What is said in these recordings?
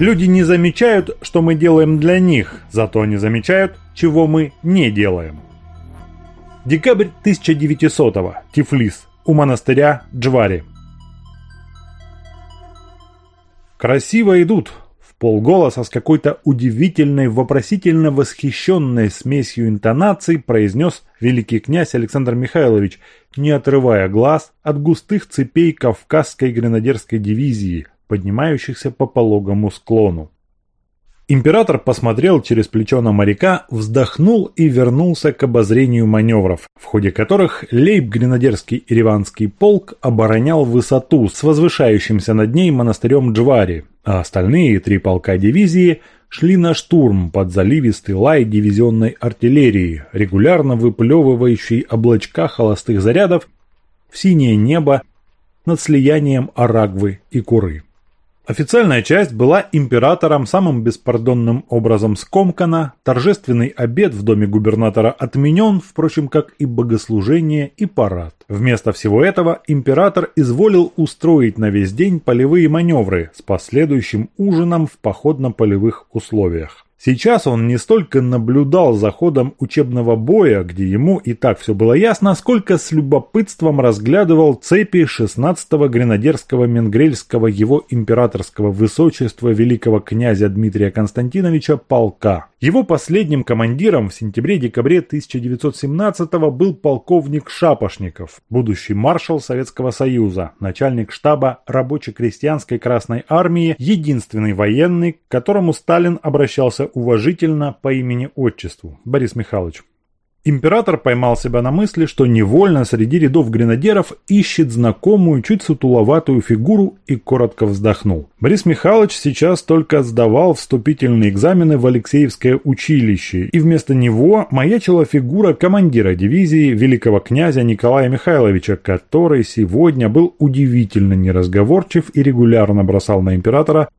Люди не замечают, что мы делаем для них, зато они замечают, чего мы не делаем. Декабрь 1900-го. Тифлис. У монастыря Джвари. «Красиво идут!» В полголоса с какой-то удивительной, вопросительно восхищенной смесью интонаций произнес великий князь Александр Михайлович, не отрывая глаз от густых цепей Кавказской гренадерской дивизии, поднимающихся по пологому склону. Император посмотрел через плечо на моряка, вздохнул и вернулся к обозрению маневров, в ходе которых лейб-гренадерский Ереванский полк оборонял высоту с возвышающимся над ней монастырем Джвари, а остальные три полка дивизии шли на штурм под заливистый лай дивизионной артиллерии, регулярно выплевывающей облачка холостых зарядов в синее небо над слиянием Арагвы и Куры. Официальная часть была императором самым беспардонным образом скомкана, торжественный обед в доме губернатора отменен, впрочем, как и богослужение и парад. Вместо всего этого император изволил устроить на весь день полевые маневры с последующим ужином в походно-полевых условиях. Сейчас он не столько наблюдал за ходом учебного боя, где ему и так все было ясно, сколько с любопытством разглядывал цепи 16-го гренадерского менгрельского его императорского высочества великого князя Дмитрия Константиновича полка. Его последним командиром в сентябре-декабре 1917 был полковник Шапошников, будущий маршал Советского Союза, начальник штаба рабоче-крестьянской Красной Армии, единственный военный, к которому Сталин обращался уважительно по имени-отчеству – Борис Михайлович. Император поймал себя на мысли, что невольно среди рядов гренадеров ищет знакомую, чуть сутуловатую фигуру и коротко вздохнул. Борис Михайлович сейчас только сдавал вступительные экзамены в Алексеевское училище, и вместо него маячила фигура командира дивизии великого князя Николая Михайловича, который сегодня был удивительно неразговорчив и регулярно бросал на императора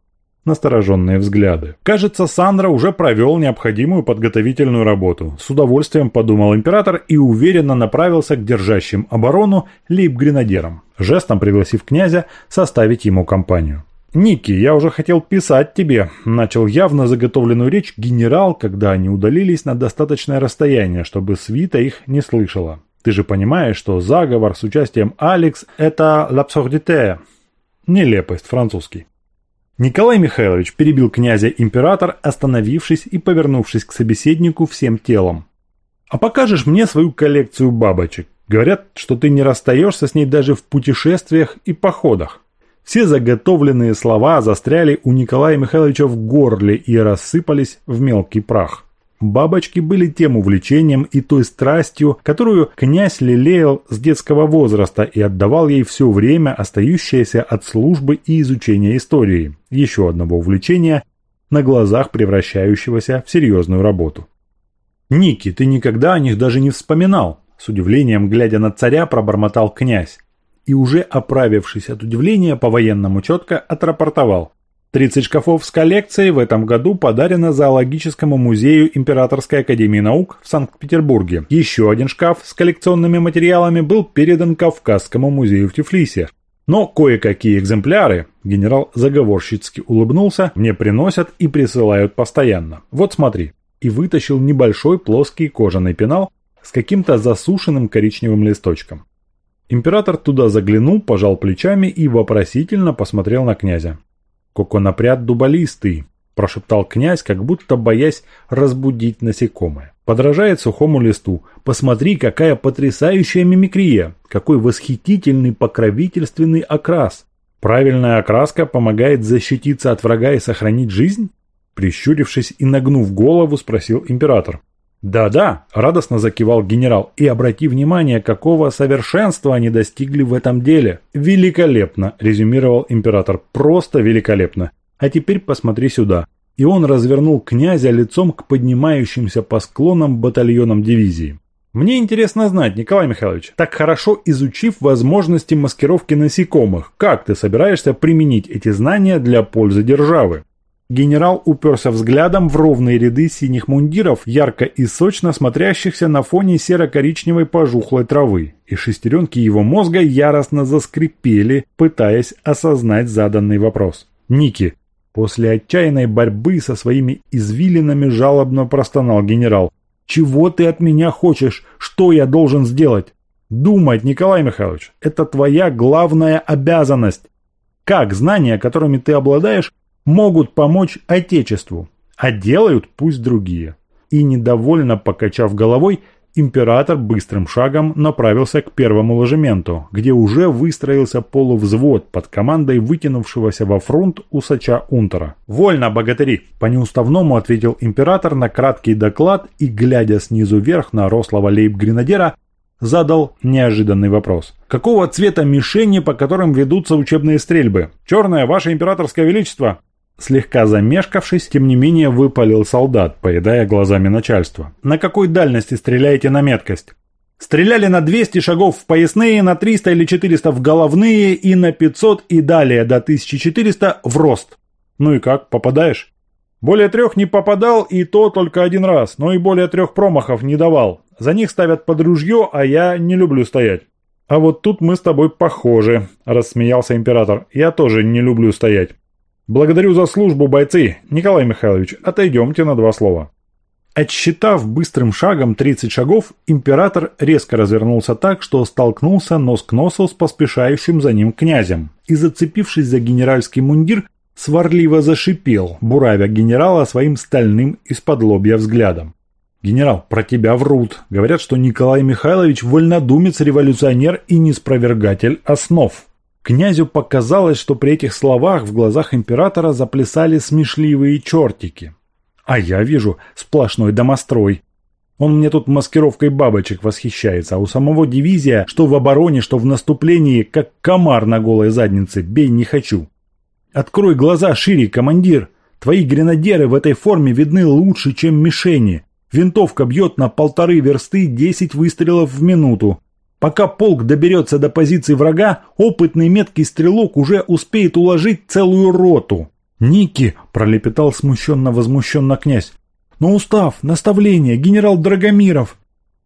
настороженные взгляды. Кажется, Сандра уже провел необходимую подготовительную работу. С удовольствием подумал император и уверенно направился к держащим оборону лейб-гренадерам, жестом пригласив князя составить ему компанию. «Ники, я уже хотел писать тебе», – начал явно заготовленную речь генерал, когда они удалились на достаточное расстояние, чтобы свита их не слышала. «Ты же понимаешь, что заговор с участием Алекс – это «l'absurdité», нелепость французский. Николай Михайлович перебил князя император, остановившись и повернувшись к собеседнику всем телом. «А покажешь мне свою коллекцию бабочек? Говорят, что ты не расстаешься с ней даже в путешествиях и походах». Все заготовленные слова застряли у Николая Михайловича в горле и рассыпались в мелкий прах. Бабочки были тем увлечением и той страстью, которую князь лелеял с детского возраста и отдавал ей все время, остающееся от службы и изучения истории, еще одного увлечения, на глазах превращающегося в серьезную работу. «Ники, ты никогда о них даже не вспоминал», с удивлением глядя на царя пробормотал князь и уже оправившись от удивления по-военному четко отрапортовал. 30 шкафов с коллекцией в этом году подарено Зоологическому музею Императорской академии наук в Санкт-Петербурге. Еще один шкаф с коллекционными материалами был передан Кавказскому музею в Тифлисе. Но кое-какие экземпляры, генерал заговорщицки улыбнулся, мне приносят и присылают постоянно. Вот смотри. И вытащил небольшой плоский кожаный пенал с каким-то засушенным коричневым листочком. Император туда заглянул, пожал плечами и вопросительно посмотрел на князя. «Коконопряд дуболистый», – прошептал князь, как будто боясь разбудить насекомое. Подражает сухому листу. Посмотри, какая потрясающая мимикрия, какой восхитительный покровительственный окрас. Правильная окраска помогает защититься от врага и сохранить жизнь? Прищурившись и нагнув голову, спросил император. «Да-да», – радостно закивал генерал, – «и обрати внимание, какого совершенства они достигли в этом деле». «Великолепно», – резюмировал император, – «просто великолепно. А теперь посмотри сюда». И он развернул князя лицом к поднимающимся по склонам батальонам дивизии. «Мне интересно знать, Николай Михайлович, так хорошо изучив возможности маскировки насекомых, как ты собираешься применить эти знания для пользы державы?» Генерал уперся взглядом в ровные ряды синих мундиров, ярко и сочно смотрящихся на фоне серо-коричневой пожухлой травы, и шестеренки его мозга яростно заскрипели, пытаясь осознать заданный вопрос. «Ники, После отчаянной борьбы со своими извилинами жалобно простонал генерал. «Чего ты от меня хочешь? Что я должен сделать?» «Думать, Николай Михайлович, это твоя главная обязанность. Как знания, которыми ты обладаешь, могут помочь Отечеству, а делают пусть другие?» И недовольно покачав головой, Император быстрым шагом направился к первому ложементу, где уже выстроился полувзвод под командой вытянувшегося во фронт усача Унтера. «Вольно, богатыри!» – по неуставному ответил император на краткий доклад и, глядя снизу вверх на рослого лейб-гренадера, задал неожиданный вопрос. «Какого цвета мишени, по которым ведутся учебные стрельбы? Черное, ваше императорское величество!» Слегка замешкавшись, тем не менее выпалил солдат, поедая глазами начальства. «На какой дальности стреляете на меткость?» «Стреляли на 200 шагов в поясные, на 300 или 400 в головные и на 500 и далее до 1400 в рост». «Ну и как, попадаешь?» «Более трех не попадал и то только один раз, но и более трех промахов не давал. За них ставят под ружье, а я не люблю стоять». «А вот тут мы с тобой похожи», – рассмеялся император. «Я тоже не люблю стоять». «Благодарю за службу, бойцы! Николай Михайлович, отойдемте на два слова». Отсчитав быстрым шагом 30 шагов, император резко развернулся так, что столкнулся нос к носу с поспешающим за ним князем и, зацепившись за генеральский мундир, сварливо зашипел, буравя генерала своим стальным из-под лобья взглядом. «Генерал, про тебя врут. Говорят, что Николай Михайлович вольнодумец, революционер и неспровергатель основ». Князю показалось, что при этих словах в глазах императора заплясали смешливые чертики. А я вижу сплошной домострой. Он мне тут маскировкой бабочек восхищается, а у самого дивизия, что в обороне, что в наступлении, как комар на голой заднице, бей не хочу. Открой глаза шире, командир. Твои гренадеры в этой форме видны лучше, чем мишени. Винтовка бьет на полторы версты 10 выстрелов в минуту. Пока полк доберется до позиции врага, опытный меткий стрелок уже успеет уложить целую роту. «Ники!» – пролепетал смущенно-возмущенно князь. «Но устав, наставление, генерал Драгомиров!»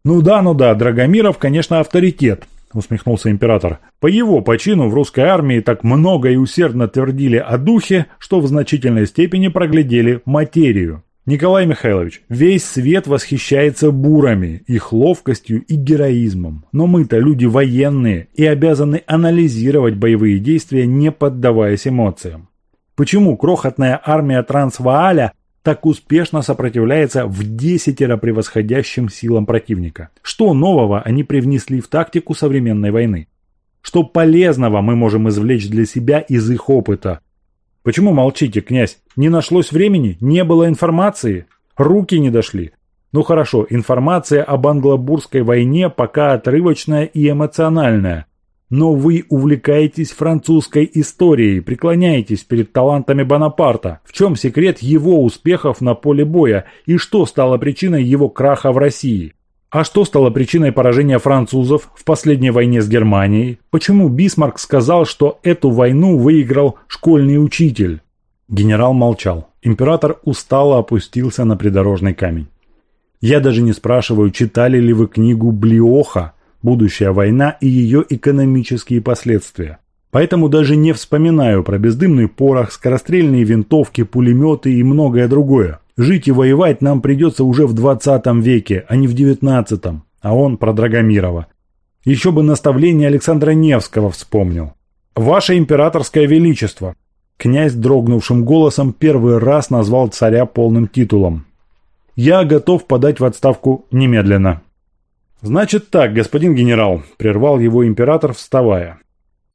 «Ну да, ну да, Драгомиров, конечно, авторитет», – усмехнулся император. «По его почину в русской армии так много и усердно твердили о духе, что в значительной степени проглядели материю. Николай Михайлович, весь свет восхищается бурами, их ловкостью и героизмом. Но мы-то люди военные и обязаны анализировать боевые действия, не поддаваясь эмоциям. Почему крохотная армия Трансвааля так успешно сопротивляется в десятеро превосходящим силам противника? Что нового они привнесли в тактику современной войны? Что полезного мы можем извлечь для себя из их опыта, Почему молчите, князь? Не нашлось времени? Не было информации? Руки не дошли? Ну хорошо, информация об англобурской войне пока отрывочная и эмоциональная. Но вы увлекаетесь французской историей, преклоняетесь перед талантами Бонапарта. В чем секрет его успехов на поле боя и что стало причиной его краха в России? А что стало причиной поражения французов в последней войне с Германией? Почему Бисмарк сказал, что эту войну выиграл школьный учитель? Генерал молчал. Император устало опустился на придорожный камень. Я даже не спрашиваю, читали ли вы книгу Блиоха «Будущая война и ее экономические последствия». Поэтому даже не вспоминаю про бездымный порох, скорострельные винтовки, пулеметы и многое другое. Жить и воевать нам придется уже в 20 веке, а не в 19, а он про Драгомирова. Еще бы наставление Александра Невского вспомнил. «Ваше императорское величество!» Князь дрогнувшим голосом первый раз назвал царя полным титулом. «Я готов подать в отставку немедленно». «Значит так, господин генерал», – прервал его император, вставая.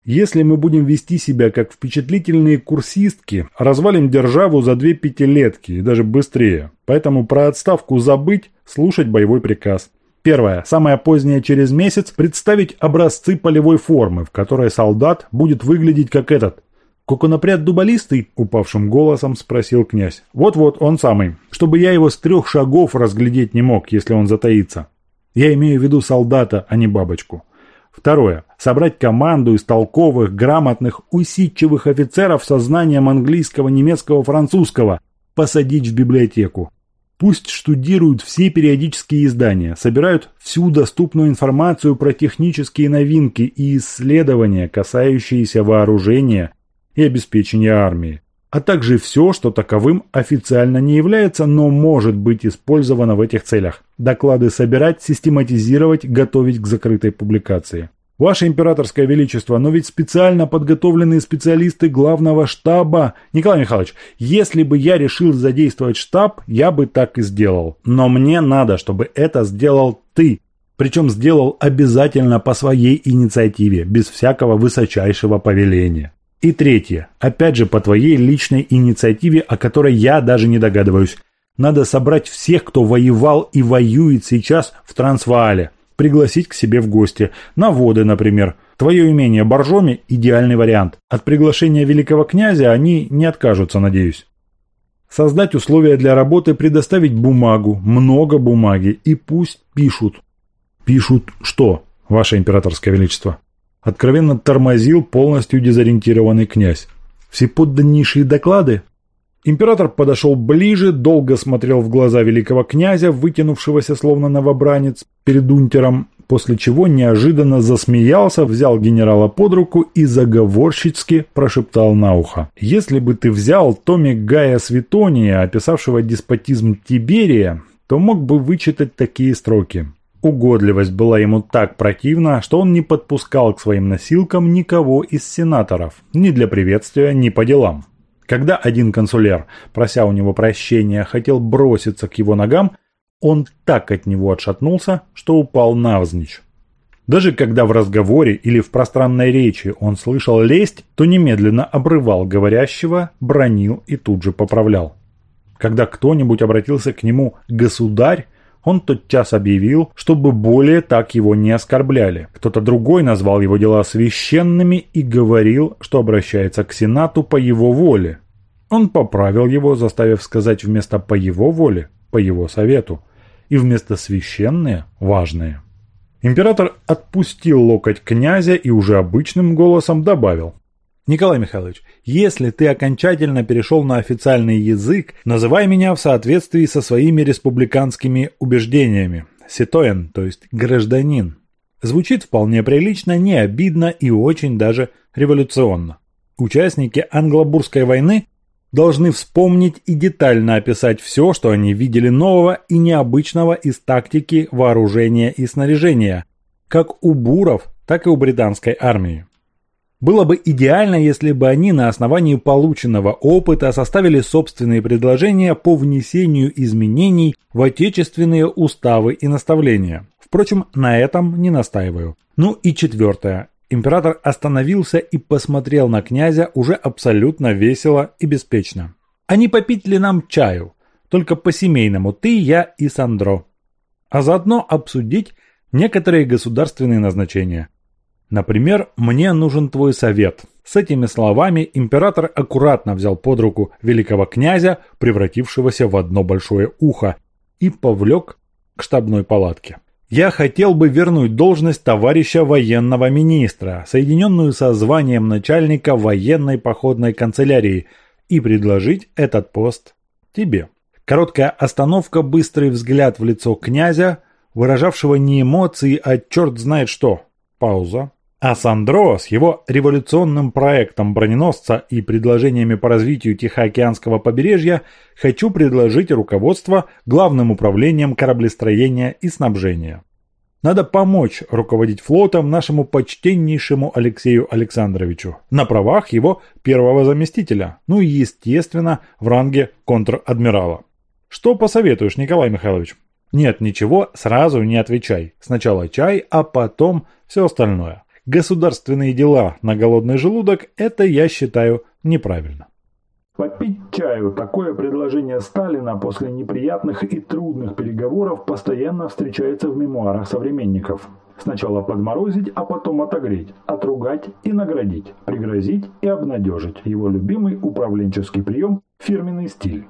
Если мы будем вести себя как впечатлительные курсистки, развалим державу за две пятилетки и даже быстрее. Поэтому про отставку забыть, слушать боевой приказ. Первое. Самое позднее через месяц представить образцы полевой формы, в которой солдат будет выглядеть как этот. «Коконопряд дуболистый?» – упавшим голосом спросил князь. «Вот-вот, он самый. Чтобы я его с трех шагов разглядеть не мог, если он затаится. Я имею в виду солдата, а не бабочку». Второе. Собрать команду из толковых, грамотных, усидчивых офицеров со знанием английского, немецкого, французского. Посадить в библиотеку. Пусть штудируют все периодические издания, собирают всю доступную информацию про технические новинки и исследования, касающиеся вооружения и обеспечения армии. А также все, что таковым официально не является, но может быть использовано в этих целях. Доклады собирать, систематизировать, готовить к закрытой публикации. Ваше императорское величество, но ведь специально подготовленные специалисты главного штаба... Николай Михайлович, если бы я решил задействовать штаб, я бы так и сделал. Но мне надо, чтобы это сделал ты. Причем сделал обязательно по своей инициативе, без всякого высочайшего повеления. И третье, опять же по твоей личной инициативе, о которой я даже не догадываюсь. Надо собрать всех, кто воевал и воюет сейчас в Трансваале. Пригласить к себе в гости. На воды, например. Твое имение Боржоми – идеальный вариант. От приглашения великого князя они не откажутся, надеюсь. Создать условия для работы, предоставить бумагу, много бумаги, и пусть пишут. Пишут что, ваше императорское величество? Откровенно тормозил полностью дезориентированный князь. Всеподданнейшие доклады? Император подошел ближе, долго смотрел в глаза великого князя, вытянувшегося словно новобранец перед унтером, после чего неожиданно засмеялся, взял генерала под руку и заговорщицки прошептал на ухо. «Если бы ты взял томик Гая Светония, описавшего деспотизм Тиберия, то мог бы вычитать такие строки. Угодливость была ему так противна, что он не подпускал к своим носилкам никого из сенаторов, ни для приветствия, ни по делам. Когда один консулер, прося у него прощения, хотел броситься к его ногам, он так от него отшатнулся, что упал навзничь. Даже когда в разговоре или в пространной речи он слышал лесть, то немедленно обрывал говорящего, бронил и тут же поправлял. Когда кто-нибудь обратился к нему «государь», он тотчас объявил, чтобы более так его не оскорбляли. Кто-то другой назвал его дела священными и говорил, что обращается к Сенату по его воле. Он поправил его, заставив сказать вместо «по его воле» «по его совету» и вместо «священные» «важные». Император отпустил локоть князя и уже обычным голосом добавил Николай Михайлович, если ты окончательно перешел на официальный язык, называй меня в соответствии со своими республиканскими убеждениями. Ситоен, то есть гражданин. Звучит вполне прилично, не обидно и очень даже революционно. Участники Англобурской войны должны вспомнить и детально описать все, что они видели нового и необычного из тактики, вооружения и снаряжения, как у буров, так и у британской армии. Было бы идеально, если бы они на основании полученного опыта составили собственные предложения по внесению изменений в отечественные уставы и наставления. Впрочем, на этом не настаиваю. Ну и четвертое. Император остановился и посмотрел на князя уже абсолютно весело и беспечно. «А не попить ли нам чаю? Только по-семейному, ты, я и Сандро. А заодно обсудить некоторые государственные назначения. Например, мне нужен твой совет. С этими словами император аккуратно взял под руку великого князя, превратившегося в одно большое ухо, и повлек к штабной палатке. Я хотел бы вернуть должность товарища военного министра, соединенную со званием начальника военной походной канцелярии, и предложить этот пост тебе. Короткая остановка, быстрый взгляд в лицо князя, выражавшего не эмоции, а черт знает что. Пауза. А Сандро с его революционным проектом броненосца и предложениями по развитию Тихоокеанского побережья хочу предложить руководство главным управлением кораблестроения и снабжения. Надо помочь руководить флотом нашему почтеннейшему Алексею Александровичу на правах его первого заместителя, ну и естественно в ранге контр-адмирала. Что посоветуешь, Николай Михайлович? Нет, ничего, сразу не отвечай. Сначала чай, а потом все остальное. Государственные дела на голодный желудок – это, я считаю, неправильно. Попить чаю – такое предложение Сталина после неприятных и трудных переговоров постоянно встречается в мемуарах современников. Сначала подморозить, а потом отогреть, отругать и наградить, пригрозить и обнадежить. Его любимый управленческий прием – фирменный стиль.